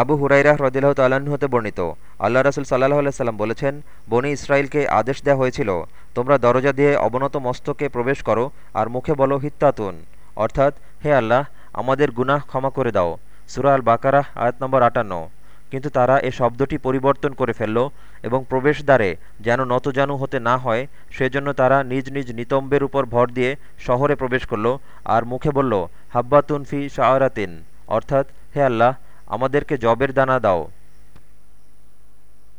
আবু হুরাইরাহ রদিল্লাহ তাল্লাহ্ন হতে বর্ণিত, আল্লাহ রসুল সাল্লাহ আলাইসাল্লাম বলেছেন, বনি ইসরায়েলকে আদেশ দেওয়া হয়েছিল, তোমরা দরজা দিয়ে অবনত মস্তকে প্রবেশ করো আর মুখে বলো, হিত্তাতুন অর্থাৎ, হে আল্লাহ, আমাদের গুনাহ ক্ষমা করে দাও সুরা আল বাকারাহ আয়াত নম্বর আটান্ন। কিন্তু তারা এ শব্দটি পরিবর্তন করে ফেলল এবং প্রবেশদ্বারে যেন নতজানু হতে না হয়, সেজন্য তারা নিজ নিজ নিতম্বের উপর ভর দিয়ে শহরে প্রবেশ করল আর মুখে বলল, হাব্বাতুন ফি শাহরাতিন অর্থাৎ, হে আল্লাহ আমাদেরকে জবের দানা দাও।